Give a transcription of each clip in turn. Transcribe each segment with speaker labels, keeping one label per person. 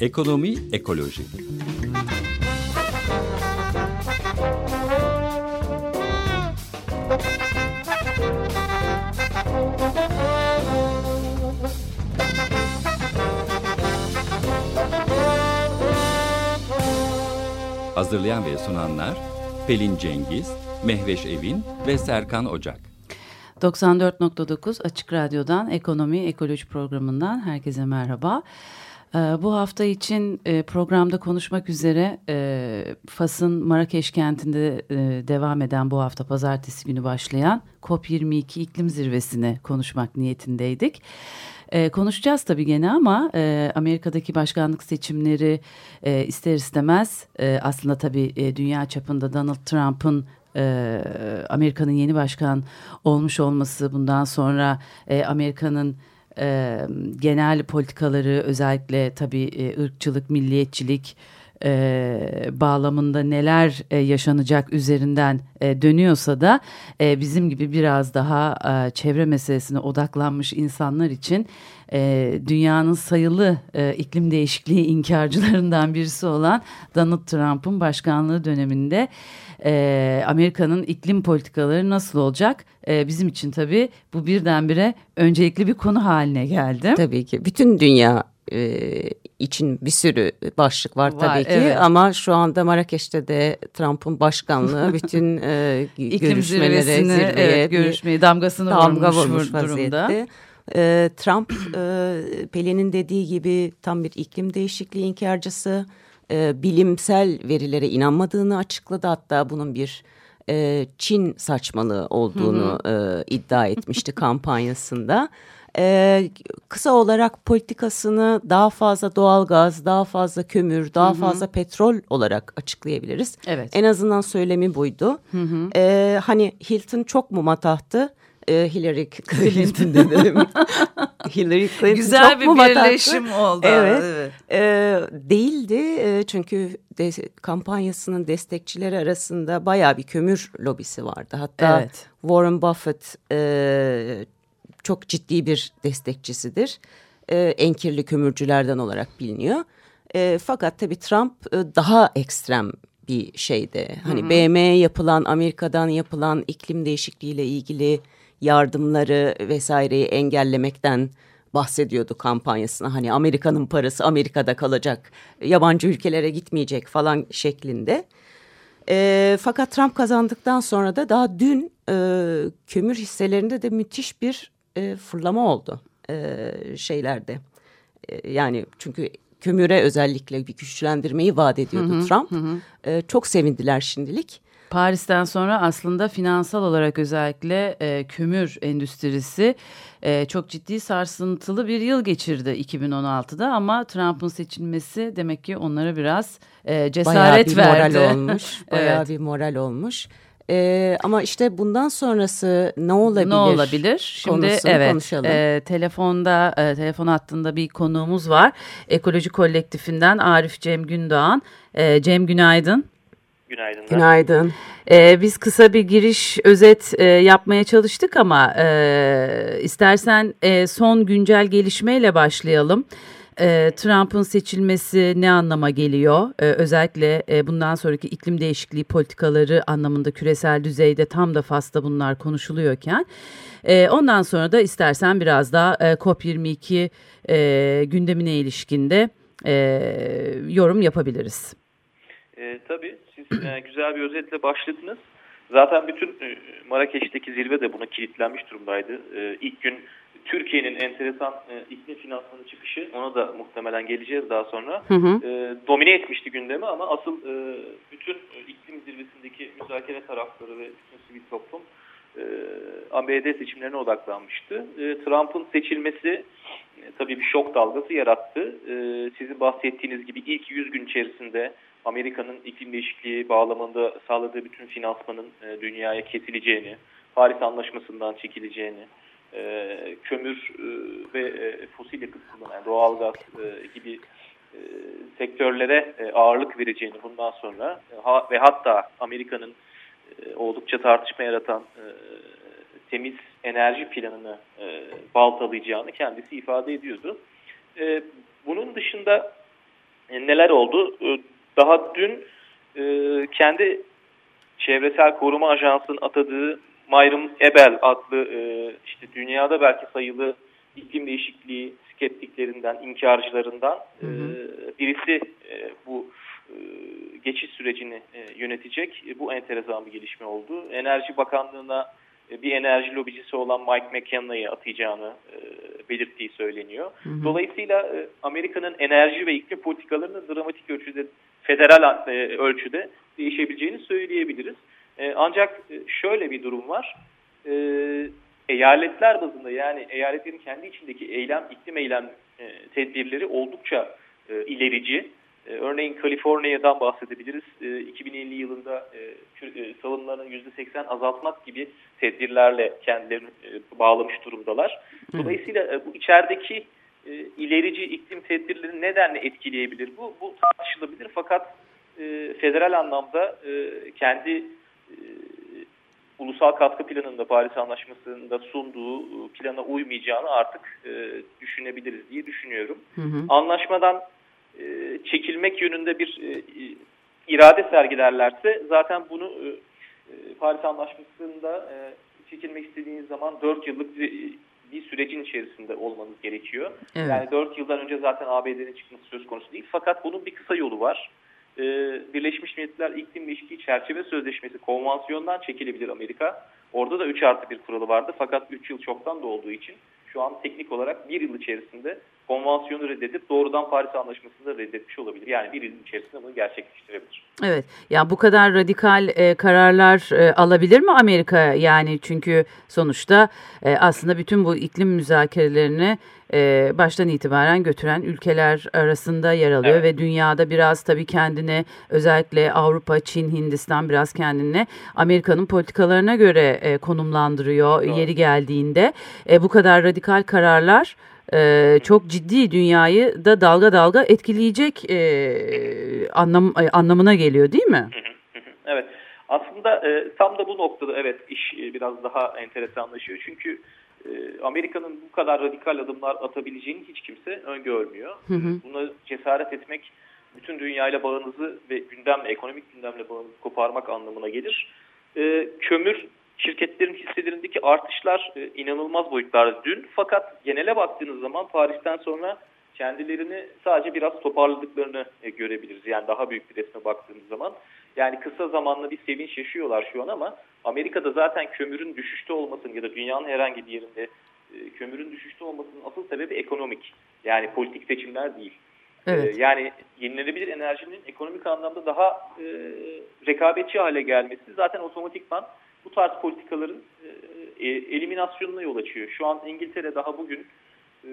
Speaker 1: Ekonomi Ekoloji. Hazırlayan ve sunanlar Pelin Cengiz, Mehveş Evin ve Serkan Ocak.
Speaker 2: 94.9 Açık Radyo'dan Ekonomi Ekoloji programından herkese merhaba. Ee, bu hafta için e, programda konuşmak üzere e, Fas'ın Marrakeş kentinde e, devam eden bu hafta pazartesi günü başlayan COP22 iklim zirvesine konuşmak niyetindeydik. E, konuşacağız tabii gene ama e, Amerika'daki başkanlık seçimleri e, ister istemez e, aslında tabii e, dünya çapında Donald Trump'ın e, Amerika'nın yeni başkan olmuş olması bundan sonra e, Amerika'nın e, genel politikaları özellikle tabii e, ırkçılık, milliyetçilik e, bağlamında neler e, yaşanacak üzerinden e, dönüyorsa da e, bizim gibi biraz daha e, çevre meselesine odaklanmış insanlar için e, dünyanın sayılı e, iklim değişikliği inkarcılarından birisi olan Donald Trump'ın başkanlığı döneminde e, Amerika'nın iklim politikaları nasıl olacak? E, bizim için tabii bu birdenbire öncelikli bir konu haline geldi.
Speaker 3: Tabii ki bütün dünya e, için bir sürü başlık var, var tabii ki evet. ama şu anda Marrakeş'te de Trump'ın başkanlığı bütün e, görüşmelere, zirveye
Speaker 2: evet, görüşmeyi damgasını damga vurmuş, vurmuş durumda.
Speaker 3: E, Trump e, Pelin'in dediği gibi tam bir iklim değişikliği inkarcısı e, bilimsel verilere inanmadığını açıkladı hatta bunun bir e, Çin saçmalığı olduğunu hı hı. E, iddia etmişti kampanyasında e, kısa olarak politikasını daha fazla doğalgaz, daha fazla kömür, daha hı hı. fazla petrol olarak açıklayabiliriz. Evet. En azından söylemi buydu. Hı hı. E, hani Hilton çok mu matahtı? E, Hillary Clinton dedim.
Speaker 2: Hillary Clinton Güzel çok bir mu birleşim bataktı? oldu.
Speaker 3: Evet. evet. E, değildi e, çünkü de, kampanyasının destekçileri arasında baya bir kömür lobisi vardı. Hatta evet. Warren Buffett e, çok ciddi bir destekçisidir. E, enkirli kömürcülerden olarak biliniyor. E, fakat tabii Trump e, daha ekstrem bir şeydi. Hani BM'ye yapılan, Amerika'dan yapılan iklim değişikliğiyle ilgili yardımları vesaireyi engellemekten bahsediyordu kampanyasına. Hani Amerika'nın parası Amerika'da kalacak, yabancı ülkelere gitmeyecek falan şeklinde. E, fakat Trump kazandıktan sonra da daha dün e, kömür hisselerinde de müthiş bir e, fırlama oldu e, şeylerde. E, yani çünkü kömüre özellikle bir güçlendirmeyi vaat ediyordu hı hı, Trump. Hı. E, çok sevindiler şimdilik.
Speaker 2: Paris'ten sonra aslında finansal olarak özellikle e, kömür endüstrisi e, çok ciddi sarsıntılı bir yıl geçirdi 2016'da ama Trump'ın seçilmesi demek ki onlara biraz e, cesaret
Speaker 3: bayağı
Speaker 2: bir verdi.
Speaker 3: moral olmuş. Bayağı evet. bir moral olmuş. Ee, ama işte bundan sonrası ne olabilir?
Speaker 2: Ne olabilir? Şimdi evet. Konuşalım. E, telefonda e, telefon hattında bir konuğumuz var. Ekoloji Kolektifinden Arif Cem Gündoğan. E, Cem günaydın.
Speaker 4: Günaydın.
Speaker 3: Günaydın.
Speaker 2: Ee, biz kısa bir giriş özet e, yapmaya çalıştık ama e, istersen e, son güncel gelişmeyle başlayalım. E, Trump'ın seçilmesi ne anlama geliyor? E, özellikle e, bundan sonraki iklim değişikliği politikaları anlamında küresel düzeyde tam da fazla bunlar konuşuluyorken. E, ondan sonra da istersen biraz daha e, COP22 e, gündemine ilişkinde e, yorum yapabiliriz.
Speaker 4: E, tabii siz e, güzel bir özetle başladınız. Zaten bütün e, Marrakeş'teki zirve de buna kilitlenmiş durumdaydı. E, ilk gün Türkiye'nin enteresan e, iklim finansmanı çıkışı ona da muhtemelen geleceğiz daha sonra. Hı hı. E, domine etmişti gündemi ama asıl e, bütün e, iklim zirvesindeki müzakere tarafları ve bütün sivil toplum e, ABD seçimlerine odaklanmıştı. E, Trump'ın seçilmesi e, tabii bir şok dalgası yarattı. E, sizin bahsettiğiniz gibi ilk 100 gün içerisinde Amerika'nın iklim değişikliği bağlamında sağladığı bütün finansmanın e, dünyaya kesileceğini, Paris Anlaşması'ndan çekileceğini, e, kömür e, ve e, fosil yakıt kullanan doğal gaz e, gibi e, sektörlere e, ağırlık vereceğini bundan sonra e, ha, ve hatta Amerika'nın e, oldukça tartışma yaratan e, temiz enerji planını e, baltalayacağını kendisi ifade ediyordu. E, bunun dışında e, neler oldu? E, daha dün e, kendi çevresel koruma ajansının atadığı Mayrum Ebel adlı e, işte dünyada belki sayılı iklim değişikliği skeptiklerinden, inkarcılarından hı hı. E, birisi e, bu e, geçiş sürecini e, yönetecek. E, bu enteresan bir gelişme oldu. Enerji Bakanlığı'na e, bir enerji lobicisi olan Mike McKenna'yı atayacağını e, belirttiği söyleniyor. Hı hı. Dolayısıyla e, Amerika'nın enerji ve iklim politikalarının dramatik ölçüde, federal e, ölçüde değişebileceğini söyleyebiliriz. E, ancak e, şöyle bir durum var. E, eyaletler bazında yani eyaletlerin kendi içindeki eylem, iklim eylem e, tedbirleri oldukça e, ilerici. E, örneğin Kaliforniya'dan bahsedebiliriz. E, 2050 yılında e, salınımlarını %80 azaltmak gibi tedbirlerle kendilerini e, bağlamış durumdalar. Dolayısıyla e, bu içerideki e, ilerici iklim tedbirleri nedenle etkileyebilir? Bu, bu tartışılabilir fakat e, federal anlamda e, kendi ulusal katkı planında Paris Anlaşması'nda sunduğu e, plana uymayacağını artık e, düşünebiliriz diye düşünüyorum. Hı hı. Anlaşmadan e, çekilmek yönünde bir e, irade sergilerlerse zaten bunu e, e Paris Anlaşması'nda e, çekilmek istediğiniz zaman 4 yıllık bir, bir sürecin içerisinde olmanız gerekiyor. Evet. Yani 4 yıldan önce zaten ABD'nin çıkması söz konusu değil. Fakat bunun bir kısa yolu var. Ee, Birleşmiş Milletler İklim İlişki Çerçeve Sözleşmesi konvansiyondan çekilebilir Amerika. Orada da 3 artı 1 kuralı vardı fakat 3 yıl çoktan da olduğu için şu an teknik olarak bir yıl içerisinde konvansiyonu reddedip doğrudan Paris Anlaşması'nı da reddetmiş olabilir. Yani bir yıl içerisinde bunu gerçekleştirebilir.
Speaker 2: Evet. Yani bu kadar radikal e, kararlar e, alabilir mi Amerika? Yani çünkü sonuçta e, aslında bütün bu iklim müzakerelerini e, baştan itibaren götüren ülkeler arasında yer alıyor evet. ve dünyada biraz tabii kendine özellikle Avrupa, Çin, Hindistan biraz kendine Amerika'nın politikalarına göre e, konumlandırıyor Doğru. yeri geldiğinde. E, bu kadar radikal kararlar e, çok ciddi dünyayı da dalga dalga etkileyecek e, anlam e, anlamına geliyor değil mi?
Speaker 4: Evet. Aslında e, tam da bu noktada evet iş e, biraz daha enteresanlaşıyor. Çünkü e, Amerika'nın bu kadar radikal adımlar atabileceğini hiç kimse öngörmüyor. Hı hı. Buna cesaret etmek bütün dünyayla bağınızı ve gündemle, ekonomik gündemle bağınızı koparmak anlamına gelir. E, kömür şirketlerin hisselerindeki artışlar e, inanılmaz boyutlarda dün. Fakat genele baktığınız zaman Paris'ten sonra kendilerini sadece biraz toparladıklarını e, görebiliriz. Yani daha büyük bir resme baktığımız zaman. Yani kısa zamanlı bir sevinç yaşıyorlar şu an ama Amerika'da zaten kömürün düşüşte olmasının ya da dünyanın herhangi bir yerinde e, kömürün düşüşte olmasının asıl sebebi ekonomik. Yani politik seçimler değil. Evet. E, yani yenilenebilir enerjinin ekonomik anlamda daha e, rekabetçi hale gelmesi zaten otomatikman bu tarz politikaların e, e, eliminasyonuna yol açıyor. Şu an İngiltere daha bugün e,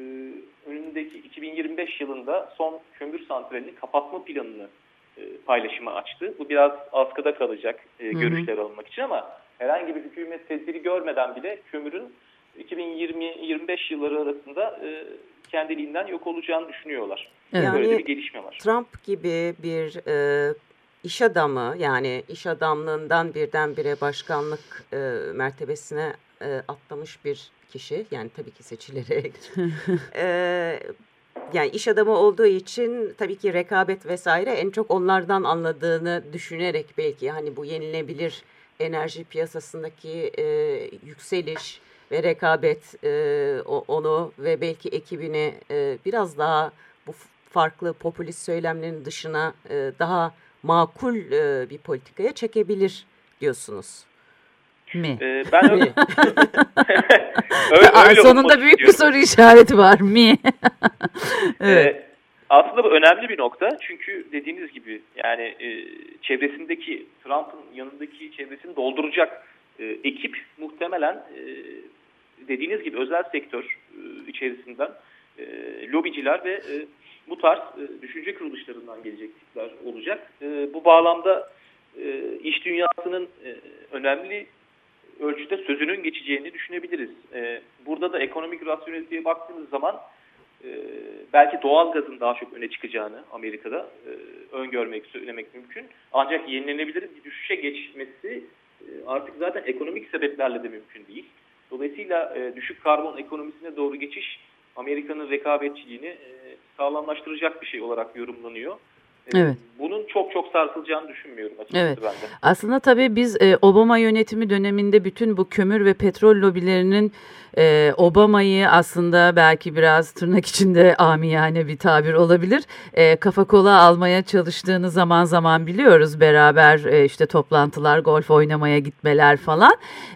Speaker 4: önündeki 2025 yılında son kömür santralini kapatma planını e, paylaşıma açtı. Bu biraz askıda kalacak e, görüşler hı hı. alınmak için ama herhangi bir hükümet tedbiri görmeden bile kömürün 2020-25 yılları arasında e, kendiliğinden yok olacağını düşünüyorlar.
Speaker 3: Yani Böyle bir gelişme var. Trump gibi bir e, iş adamı yani iş adamlığından birdenbire başkanlık e, mertebesine e, atlamış bir kişi yani tabii ki seçilerek e, yani iş adamı olduğu için tabii ki rekabet vesaire en çok onlardan anladığını düşünerek belki hani bu yenilebilir enerji piyasasındaki e, yükseliş ve rekabet e, onu ve belki ekibini e, biraz daha bu farklı popülist söylemlerin dışına e, daha makul e, bir politikaya çekebilir diyorsunuz.
Speaker 2: Mi? Ee, ben öyle, öyle, öyle Sonunda büyük bir soru işareti var. Mi?
Speaker 4: evet. Ee, aslında bu önemli bir nokta. Çünkü dediğiniz gibi yani e, çevresindeki Trump'ın yanındaki çevresini dolduracak e, ekip muhtemelen e, dediğiniz gibi özel sektör e, içerisinden e, lobiciler ve e, bu tarz e, düşünce kuruluşlarından gelecek tipler olacak. E, bu bağlamda e, iş dünyasının önemli ölçüde sözünün geçeceğini düşünebiliriz. Burada da ekonomik rasyoneliteye baktığımız zaman belki doğal gazın daha çok öne çıkacağını Amerika'da öngörmek, söylemek mümkün. Ancak yenilenebilir bir düşüşe geçmesi artık zaten ekonomik sebeplerle de mümkün değil. Dolayısıyla düşük karbon ekonomisine doğru geçiş Amerika'nın rekabetçiliğini sağlamlaştıracak bir şey olarak yorumlanıyor. Evet. Bunun çok çok sarsılacağını düşünmüyorum açıkçası evet. ben de.
Speaker 2: Aslında tabii biz e, Obama yönetimi döneminde bütün bu kömür ve petrol lobilerinin e, Obama'yı aslında belki biraz tırnak içinde amiyane bir tabir olabilir. E, kafa kola almaya çalıştığını zaman zaman biliyoruz. Beraber e, işte toplantılar, golf oynamaya gitmeler falan.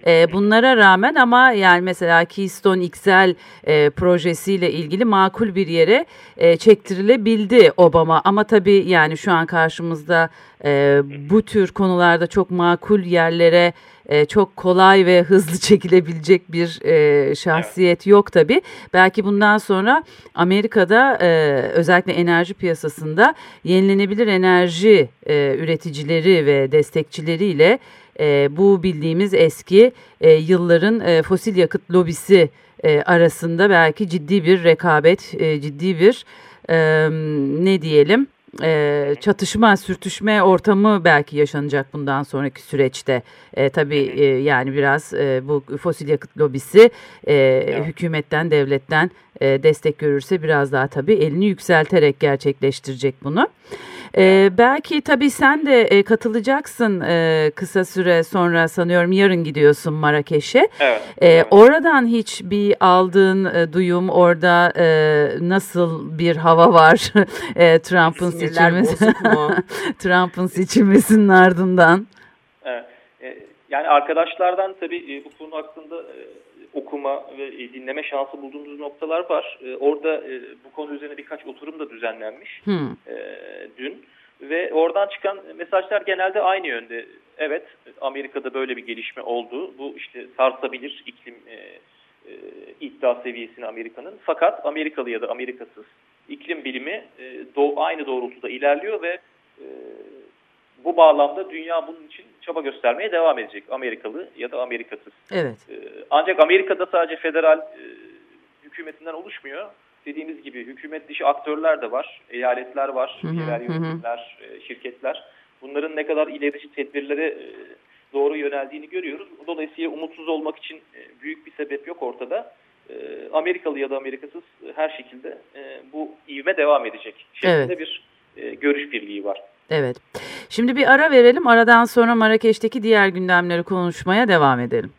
Speaker 2: E, bunlara rağmen ama yani mesela Keystone XL e, projesiyle ilgili makul bir yere e, çektirilebildi Obama. Ama tabii yani şu an karşımızda e, bu tür konularda çok makul yerlere e, çok kolay ve hızlı çekilebilecek bir e, şahsiyet evet. yok tabi. Belki bundan sonra Amerika'da e, özellikle enerji piyasasında yenilenebilir enerji e, üreticileri ve destekçileriyle e, bu bildiğimiz eski e, yılların e, fosil yakıt lobisi e, arasında belki ciddi bir rekabet, e, ciddi bir e, ne diyelim e, çatışma, sürtüşme ortamı belki yaşanacak bundan sonraki süreçte. E, tabii e, yani biraz e, bu fosil yakıt lobisi e, evet. hükümetten, devletten e, destek görürse biraz daha tabii elini yükselterek gerçekleştirecek bunu. Ee, belki tabii sen de e, katılacaksın e, kısa süre sonra sanıyorum yarın gidiyorsun Marrakeş'e.
Speaker 4: Evet.
Speaker 2: Ee, Oradan hiç bir aldığın e, duyum orada e, nasıl bir hava var e, Trump'ın seçilmesi Trump'ın seçilmesinin ardından?
Speaker 4: Evet. E, yani arkadaşlardan tabii e, bu konu hakkında e, okuma ve dinleme şansı bulduğumuz noktalar var. E, orada e, bu konu üzerine birkaç oturum da düzenlenmiş hmm. e, dün. Ve oradan çıkan mesajlar genelde aynı yönde. Evet Amerika'da böyle bir gelişme oldu. Bu işte sarsabilir iklim e, e, iddia seviyesini Amerika'nın. Fakat Amerikalı ya da Amerikasız iklim bilimi e, do aynı doğrultuda ilerliyor ve e, bu bağlamda dünya bunun için çaba göstermeye devam edecek. Amerikalı ya da Amerikasız.
Speaker 2: Evet.
Speaker 4: E, ancak Amerika'da sadece federal e, hükümetinden oluşmuyor. Dediğimiz gibi hükümet dışı aktörler de var. Eyaletler var, hı hı, yerel yönetimler, hı. E, şirketler. Bunların ne kadar ilerici tedbirlere e, doğru yöneldiğini görüyoruz. Dolayısıyla umutsuz olmak için büyük bir sebep yok ortada. Amerikalı ya da Amerikasız her şekilde bu ivme devam edecek şeklinde evet. bir görüş birliği var.
Speaker 2: Evet. Şimdi bir ara verelim. Aradan sonra Marrakeş'teki diğer gündemleri konuşmaya devam edelim.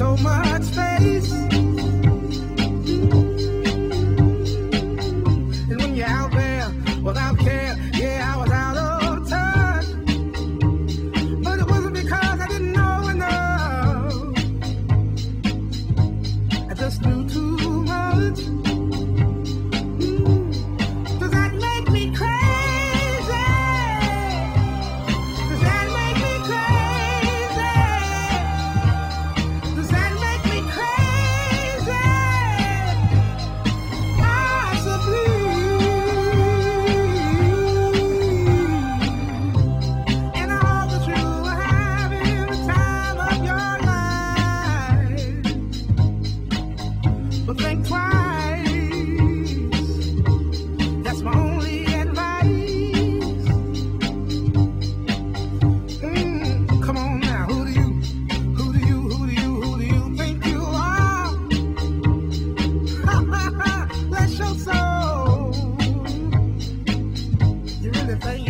Speaker 2: So pleasant But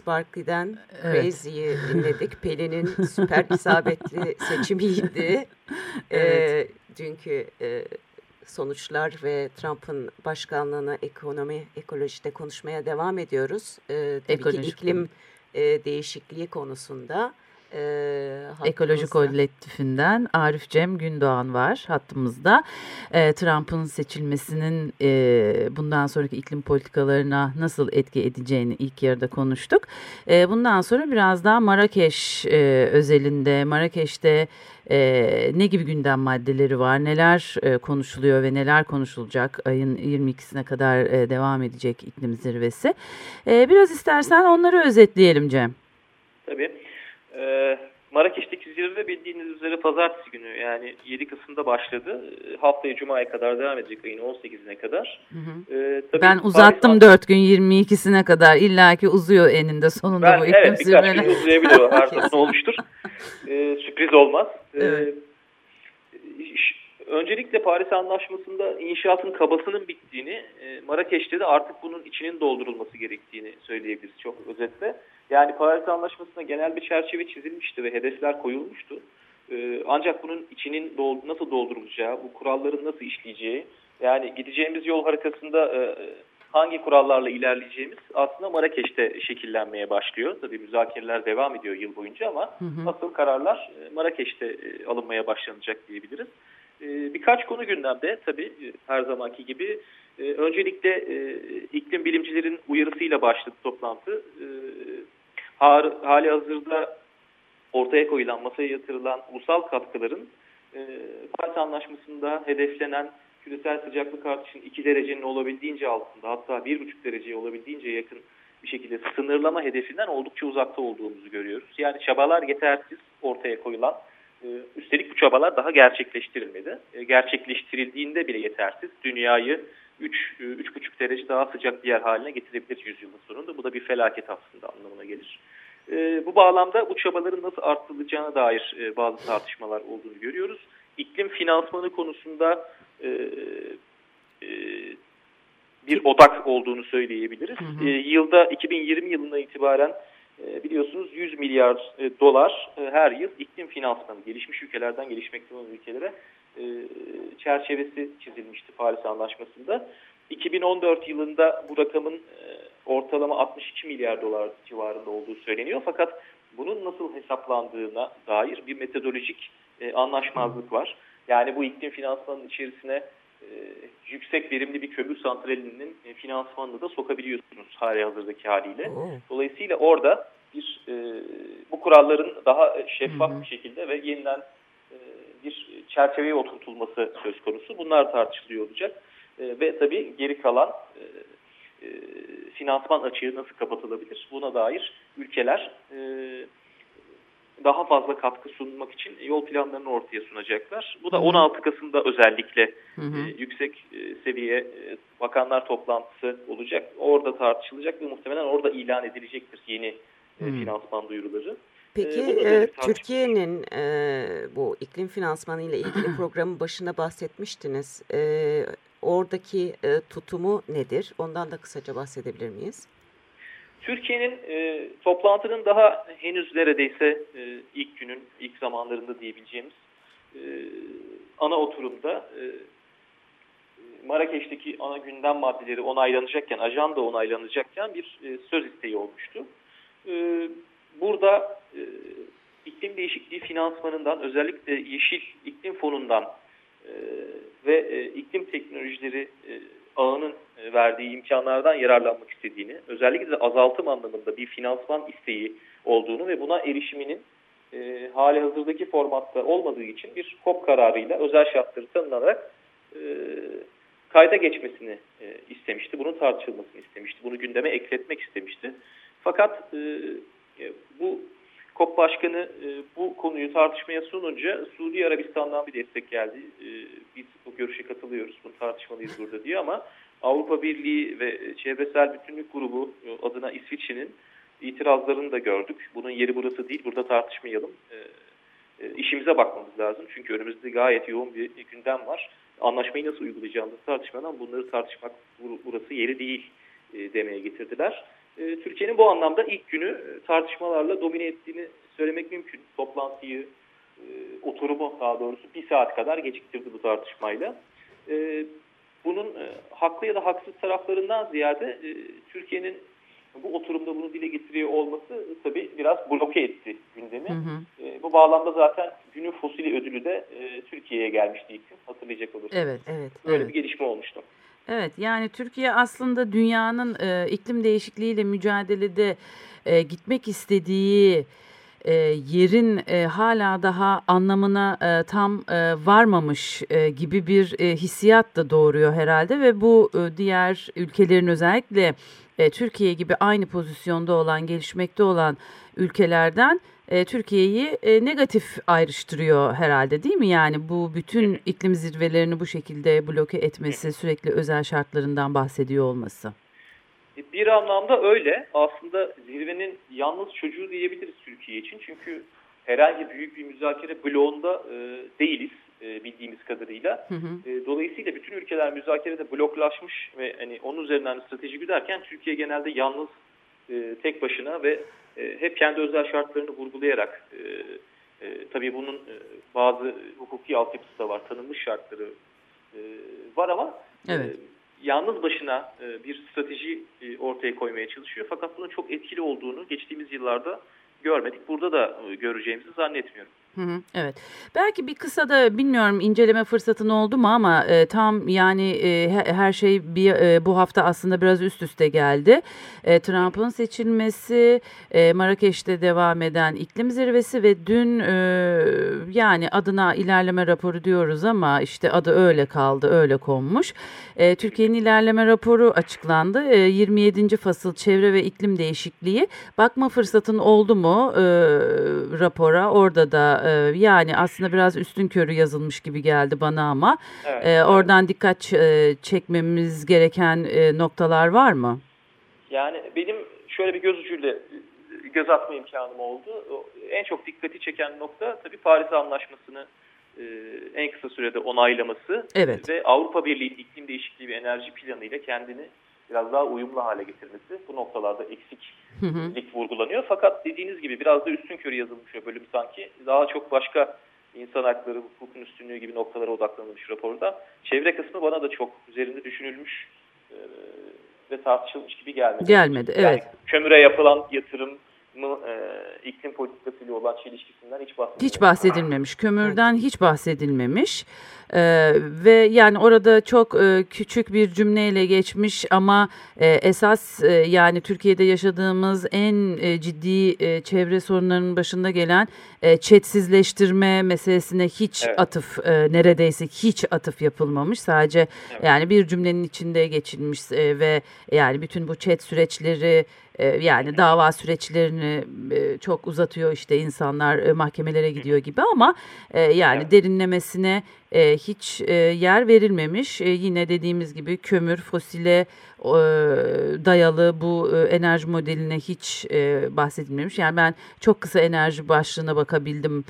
Speaker 3: Nars Barkley'den evet. Crazy'yi dinledik. Pelin'in süper isabetli seçimiydi. evet. Ee, dünkü e, sonuçlar ve Trump'ın başkanlığını ekonomi, ekolojide konuşmaya devam ediyoruz. Ee, tabii Ekolojik ki iklim e, değişikliği konusunda.
Speaker 2: E, Ekoloji Kolektifinden Arif Cem Gündoğan var hattımızda. E, Trump'ın seçilmesinin e, bundan sonraki iklim politikalarına nasıl etki edeceğini ilk yarıda konuştuk. E, bundan sonra biraz daha Marrakeş e, özelinde, Marrakeş'te e, ne gibi gündem maddeleri var, neler e, konuşuluyor ve neler konuşulacak ayın 22'sine kadar e, devam edecek iklim zirvesi. E, biraz istersen onları özetleyelim Cem.
Speaker 4: Tabii. Ee, Marrakeş'teki zirve bildiğiniz üzere pazartesi günü yani 7 Kasım'da başladı. Ee, haftaya Cuma'ya kadar devam edecek ayın 18'ine kadar.
Speaker 2: Hı hı. Ee, tabii ben uzattım Paris... 4 gün 22'sine kadar. İlla ki uzuyor eninde sonunda
Speaker 4: ben,
Speaker 2: bu
Speaker 4: iklim Evet birkaç gün uzayabiliyor. Her zaman olmuştur. Ee, sürpriz olmaz. Ee, evet. Öncelikle Paris Anlaşması'nda inşaatın kabasının bittiğini, e, Marrakeş'te de artık bunun içinin doldurulması gerektiğini söyleyebiliriz çok özetle. Yani Paris Anlaşması'na genel bir çerçeve çizilmişti ve hedefler koyulmuştu. E, ancak bunun içinin nasıl doldurulacağı, bu kuralların nasıl işleyeceği, yani gideceğimiz yol haritasında e, hangi kurallarla ilerleyeceğimiz aslında Marrakeş'te şekillenmeye başlıyor. Tabii müzakereler devam ediyor yıl boyunca ama hı hı. asıl kararlar Marrakeş'te alınmaya başlanacak diyebiliriz. Ee, birkaç konu gündemde tabii e, her zamanki gibi. Ee, öncelikle e, iklim bilimcilerin uyarısıyla başladı toplantı. Hali hazırda ortaya koyulan, masaya yatırılan ulusal katkıların e, Paris Anlaşması'nda hedeflenen küresel sıcaklık artışının 2 derecenin olabildiğince altında hatta 1,5 dereceye olabildiğince yakın bir şekilde sınırlama hedefinden oldukça uzakta olduğumuzu görüyoruz. Yani çabalar yetersiz ortaya koyulan ee, üstelik bu çabalar daha gerçekleştirilmedi. Ee, gerçekleştirildiğinde bile yetersiz. Dünyayı 3 3,5 e, derece daha sıcak bir yer haline getirebilir yüzyılın sonunda. Bu da bir felaket aslında anlamına gelir. Ee, bu bağlamda bu çabaların nasıl arttırılacağına dair e, bazı tartışmalar olduğunu görüyoruz. İklim finansmanı konusunda e, bir odak olduğunu söyleyebiliriz. Hı hı. Yılda 2020 yılından itibaren e, biliyorsunuz 100 milyar e, dolar e, her yıl iklim finansmanı gelişmiş ülkelerden gelişmekte olan ülkelere çerçevesi çizilmişti Paris Anlaşması'nda. 2014 yılında bu rakamın ortalama 62 milyar dolar civarında olduğu söyleniyor. Fakat bunun nasıl hesaplandığına dair bir metodolojik anlaşmazlık var. Yani bu iklim finansmanının içerisine yüksek verimli bir kömür santralinin finansmanını da sokabiliyorsunuz hali hazırdaki haliyle. Dolayısıyla orada bir e, bu kuralların daha şeffaf bir şekilde ve yeniden e, çerçeveye oturtulması söz konusu. Bunlar tartışılıyor olacak. E, ve tabii geri kalan e, e, finansman açığı nasıl kapatılabilir? Buna dair ülkeler e, daha fazla katkı sunmak için yol planlarını ortaya sunacaklar. Bu da 16 Kasım'da özellikle hı hı. E, yüksek e, seviye e, bakanlar toplantısı olacak. Orada tartışılacak ve muhtemelen orada ilan edilecektir yeni hmm. finansman duyuruları.
Speaker 3: Peki e, Türkiye'nin e, bu iklim finansmanı ile ilgili programın başında bahsetmiştiniz. E, oradaki e, tutumu nedir? Ondan da kısaca bahsedebilir miyiz?
Speaker 4: Türkiye'nin e, toplantının daha henüz neredeyse e, ilk günün ilk zamanlarında diyebileceğimiz e, ana oturumda e, Marrakeş'teki ana gündem maddeleri onaylanacakken, ajanda onaylanacakken bir e, söz isteği olmuştu. E, burada e, iklim değişikliği finansmanından özellikle Yeşil İklim Fonu'ndan e, ve e, iklim teknolojileri e, ağının verdiği imkanlardan yararlanmak istediğini, özellikle de azaltım anlamında bir finansman isteği olduğunu ve buna erişiminin e, hali hazırdaki formatta olmadığı için bir KOP kararıyla özel şartları tanınarak e, kayda geçmesini e, istemişti. Bunun tartışılmasını istemişti. Bunu gündeme ekletmek istemişti. Fakat e bu KOP Başkanı e, bu konuyu tartışmaya sununca Suudi Arabistan'dan bir destek geldi. E, biz bu görüşe katılıyoruz, bunu tartışmalıyız burada diye ama Avrupa Birliği ve Çevresel Bütünlük Grubu e, adına İsviçre'nin itirazlarını da gördük. Bunun yeri burası değil, burada tartışmayalım. E, e, işimize bakmamız lazım. Çünkü önümüzde gayet yoğun bir gündem var. Anlaşmayı nasıl uygulayacağımızı tartışmadan bunları tartışmak burası yeri değil demeye getirdiler. E, Türkiye'nin bu anlamda ilk günü e, tartışmalarla domine ettiğini söylemek mümkün. Toplantıyı, e, oturumu daha doğrusu bir saat kadar geciktirdi bu tartışmayla. E, bunun e, haklı ya da haksız taraflarından ziyade e, Türkiye'nin bu oturumda bunu dile getiriyor olması tabii biraz bloke etti gündemi. Hı hı. E, bu bağlamda zaten günün fosili ödülü de e, Türkiye'ye gelmişti ilk gün hatırlayacak olursanız.
Speaker 2: Evet, evet.
Speaker 4: Böyle
Speaker 2: evet.
Speaker 4: bir gelişme olmuştu.
Speaker 2: Evet yani Türkiye aslında dünyanın e, iklim değişikliğiyle mücadelede e, gitmek istediği e, yerin e, hala daha anlamına e, tam e, varmamış e, gibi bir e, hissiyat da doğuruyor herhalde ve bu e, diğer ülkelerin özellikle e, Türkiye gibi aynı pozisyonda olan gelişmekte olan ülkelerden e, Türkiye'yi e, negatif ayrıştırıyor herhalde değil mi? Yani bu bütün iklim zirvelerini bu şekilde bloke etmesi, sürekli özel şartlarından bahsediyor olması.
Speaker 4: E, bir anlamda öyle. Aslında zirvenin yalnız çocuğu diyebiliriz Türkiye için. Çünkü herhangi büyük bir müzakere bloğunda e, değiliz e, bildiğimiz kadarıyla. Hı hı. E, dolayısıyla bütün ülkeler müzakerede bloklaşmış ve hani onun üzerinden strateji güderken Türkiye genelde yalnız e, tek başına ve hep kendi özel şartlarını vurgulayarak e, e, tabii bunun e, bazı hukuki altyapısı da var, tanınmış şartları e, var ama e, evet. e, yalnız başına e, bir strateji e, ortaya koymaya çalışıyor. Fakat bunun çok etkili olduğunu geçtiğimiz yıllarda görmedik. Burada da e, göreceğimizi zannetmiyorum.
Speaker 2: Hı hı, evet. Belki bir kısa da bilmiyorum inceleme fırsatın oldu mu ama e, tam yani e, her şey bir e, bu hafta aslında biraz üst üste geldi. E, Trump'ın seçilmesi, e, Marrakeş'te devam eden iklim zirvesi ve dün e, yani adına ilerleme raporu diyoruz ama işte adı öyle kaldı, öyle konmuş. E, Türkiye'nin ilerleme raporu açıklandı. E, 27. fasıl çevre ve iklim değişikliği. Bakma fırsatın oldu mu e, rapora? Orada da e, yani aslında biraz üstün körü yazılmış gibi geldi bana ama evet, e, oradan dikkat e, çekmemiz gereken e, noktalar var mı?
Speaker 4: Yani benim şöyle bir göz ucuyla göz atma imkanım oldu. En çok dikkati çeken nokta tabii Paris Anlaşması'nı e, en kısa sürede onaylaması evet. ve Avrupa Birliği iklim değişikliği ve enerji planı ile kendini biraz daha uyumlu hale getirmesi. Bu noktalarda eksiklik vurgulanıyor. Fakat dediğiniz gibi biraz da üstün körü yazılmış bir bölüm sanki. Daha çok başka insan hakları, hukukun üstünlüğü gibi noktalara odaklanılmış raporda. Çevre kısmı bana da çok üzerinde düşünülmüş e, ve tartışılmış gibi gelmedi.
Speaker 2: Gelmedi, evet. Yani
Speaker 4: kömüre yapılan yatırım, e, iklim politikasıyla olan çelişkisinden hiç bahsedilmemiş.
Speaker 2: Hiç bahsedilmemiş. Kömürden hiç bahsedilmemiş. Ee, ve yani orada çok e, küçük bir cümleyle geçmiş ama e, esas e, yani Türkiye'de yaşadığımız en e, ciddi e, çevre sorunlarının başında gelen e, çetsizleştirme meselesine hiç evet. atıf e, neredeyse hiç atıf yapılmamış. Sadece evet. yani bir cümlenin içinde geçilmiş e, ve yani bütün bu çet süreçleri yani dava süreçlerini e, çok uzatıyor işte insanlar e, mahkemelere gidiyor gibi ama yani evet. derinlemesine hiç yer verilmemiş. Yine dediğimiz gibi kömür, fosile dayalı bu enerji modeline hiç bahsedilmemiş. Yani ben çok kısa enerji başlığına bakabildim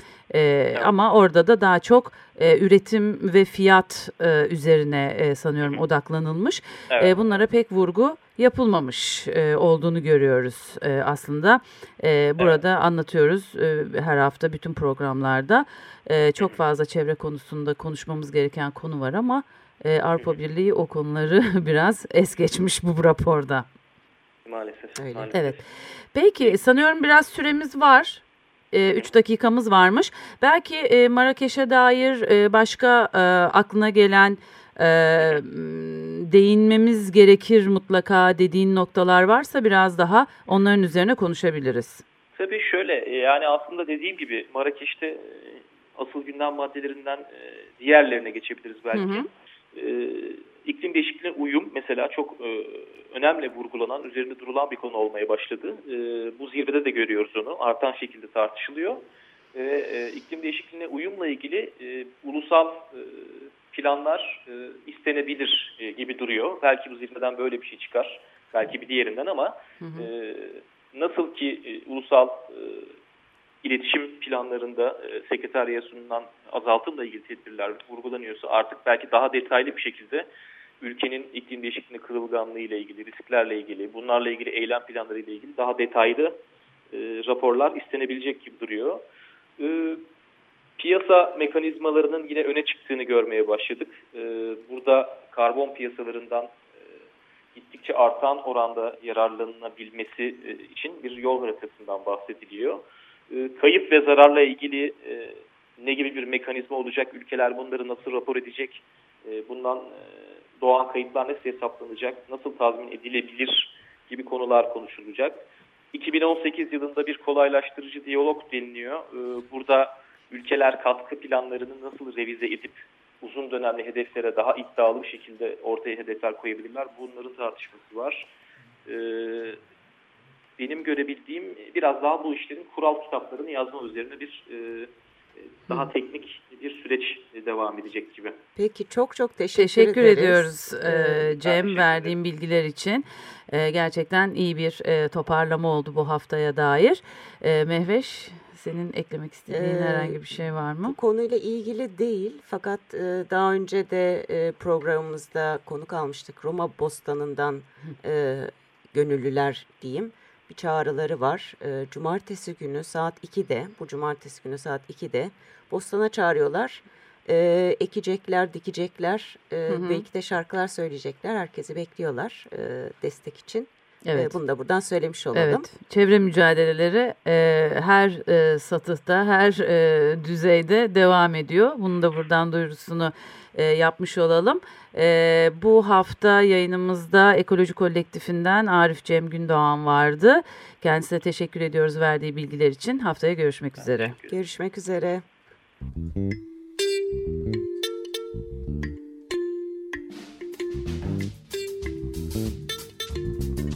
Speaker 2: ama orada da daha çok üretim ve fiyat üzerine sanıyorum odaklanılmış. Evet. Bunlara pek vurgu yapılmamış e, olduğunu görüyoruz e, aslında. E, burada evet. anlatıyoruz e, her hafta bütün programlarda. E, çok fazla çevre konusunda konuşmamız gereken konu var ama e, Avrupa Birliği o konuları biraz es geçmiş bu raporda.
Speaker 4: Maalesef.
Speaker 2: Öyle.
Speaker 4: Maalesef.
Speaker 2: Evet. Peki sanıyorum biraz süremiz var. 3 e, dakikamız varmış. Belki e, Marrakeş'e dair e, başka aklına gelen değinmemiz gerekir mutlaka dediğin noktalar varsa biraz daha onların üzerine konuşabiliriz.
Speaker 4: Tabii şöyle yani aslında dediğim gibi Marrakeş'te asıl gündem maddelerinden diğerlerine geçebiliriz belki. Hı hı. İklim değişikliğine uyum mesela çok önemli vurgulanan, üzerinde durulan bir konu olmaya başladı. Bu zirvede de görüyoruz onu. Artan şekilde tartışılıyor. İklim değişikliğine uyumla ilgili ulusal planlar e, istenebilir e, gibi duruyor. Belki bu zirveden böyle bir şey çıkar. Belki bir diğerinden ama hı hı. E, nasıl ki e, ulusal e, iletişim planlarında e, sekreteriye sunulan azaltımla ilgili tedbirler vurgulanıyorsa artık belki daha detaylı bir şekilde ülkenin iklim değişikliğine kırılganlığı ile ilgili, risklerle ilgili, bunlarla ilgili eylem planları ile ilgili daha detaylı e, raporlar istenebilecek gibi duruyor. E, piyasa mekanizmalarının yine öne çıktığını görmeye başladık. E, burada karbon piyasalarından e, gittikçe artan oranda yararlanabilmesi e, için bir yol haritasından bahsediliyor. E, kayıp ve zararla ilgili e, ne gibi bir mekanizma olacak, ülkeler bunları nasıl rapor edecek, e, bundan e, doğan kayıplar nasıl hesaplanacak, nasıl tazmin edilebilir gibi konular konuşulacak. 2018 yılında bir kolaylaştırıcı diyalog deniliyor. E, burada ülkeler katkı planlarını nasıl revize edip uzun dönemli hedeflere daha iddialı bir şekilde ortaya hedefler koyabilirler. Bunların tartışması var. Benim görebildiğim biraz daha bu işlerin kural kitaplarını yazma üzerine bir daha Hı. teknik bir süreç devam edecek gibi.
Speaker 3: Peki çok çok teşekkür,
Speaker 2: teşekkür ediyoruz e, Cem verdiğim bilgiler için. E, gerçekten iyi bir e, toparlama oldu bu haftaya dair. E, Mehveş senin eklemek istediğin ee, herhangi bir şey var mı?
Speaker 3: Bu konuyla ilgili değil fakat e, daha önce de e, programımızda konuk almıştık. Roma Bostanı'ndan e, gönüllüler diyeyim bir çağrıları var. E, cumartesi günü saat 2'de, bu cumartesi günü saat 2'de Bostan'a çağırıyorlar. E, ekecekler, dikecekler, e, hı hı. belki de şarkılar söyleyecekler. Herkesi bekliyorlar e, destek için. Evet. Bunu da buradan söylemiş olalım. Evet.
Speaker 2: Çevre mücadeleleri e, her e, satıhta, her e, düzeyde devam ediyor. Bunu da buradan duyurusunu e, yapmış olalım. E, bu hafta yayınımızda Ekoloji Kolektifinden Arif Cem Gündoğan vardı. Kendisine teşekkür ediyoruz verdiği bilgiler için. Haftaya görüşmek üzere.
Speaker 3: Görüşmek üzere.